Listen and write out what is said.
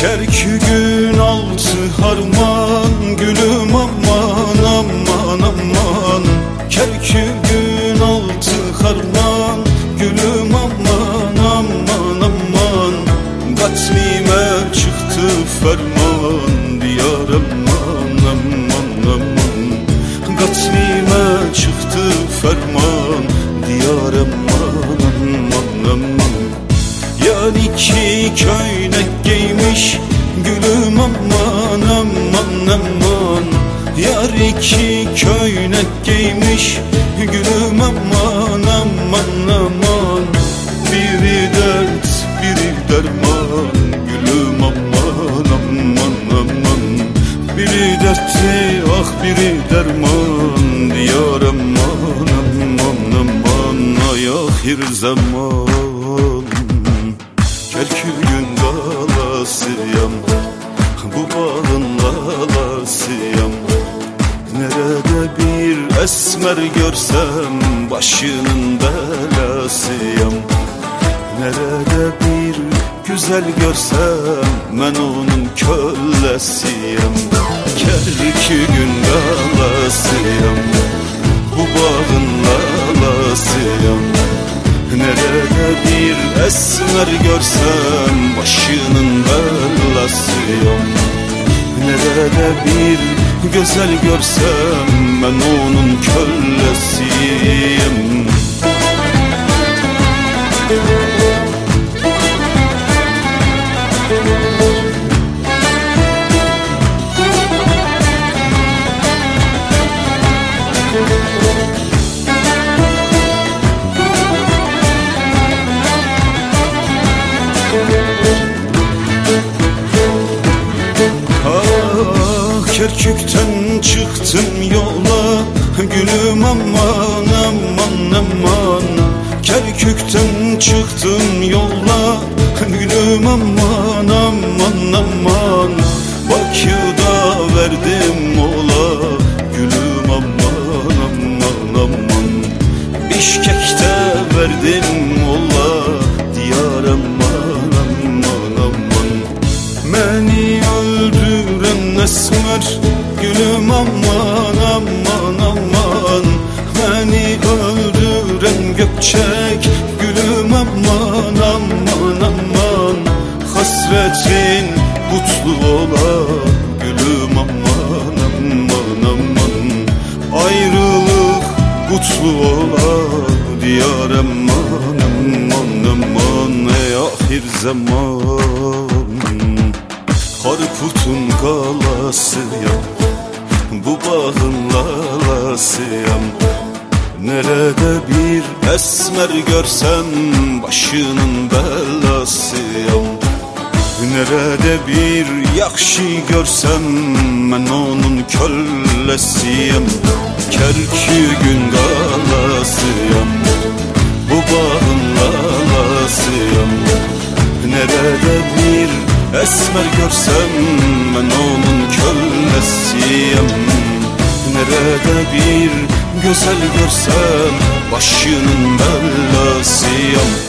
Kerkük'ün altı harman Gülüm aman aman aman. Kerkük'ün altı harman Gülüm aman aman aman. Katlime çıktı ferman Diyar aman aman aman. Katlime çıktı ferman Diyar aman aman aman. Yar iki köynek aman Yar iki köynek giymiş Gülüm aman aman aman. Biri dert biri derman Gülüm aman aman aman. Biri dertli ah biri derman Diyar aman aman aman. Ay ahir zaman bir esmer görsem Başının belasıyam Nerede bir güzel görsem Ben onun kölesiyim. Kerkük'ün galasıyam Bu bağın lalasıyam Nerede bir esmer görsem Başının belasıyım Nerede bir güzel görsem Ben onun kölesiyim. Ah Kerkük'ten çıktım yola Gülüm aman aman aman. Kerkük'ten çıktım yola Gülüm aman aman aman. Bakü'da verdim esmer Gülüm aman aman aman. Beni öldüren gökçek Gülüm aman aman aman. Hasretin kutlu ola Gülüm aman aman aman. Ayrılık kutlu ola Diyar aman aman aman. Ey ahir zaman Harput'un galasıyam Bu bağın lalasıyam Nerede bir esmer görsem Başının belasıyam Nerede bir yakşı görsem Ben onun kölesiyim Kerkük'ün galasıyam Bu bağın lalasıyam Nerede bir esmer görsem Ben onun kölesiyim Nerede bir güzel görsem Başının belasıyım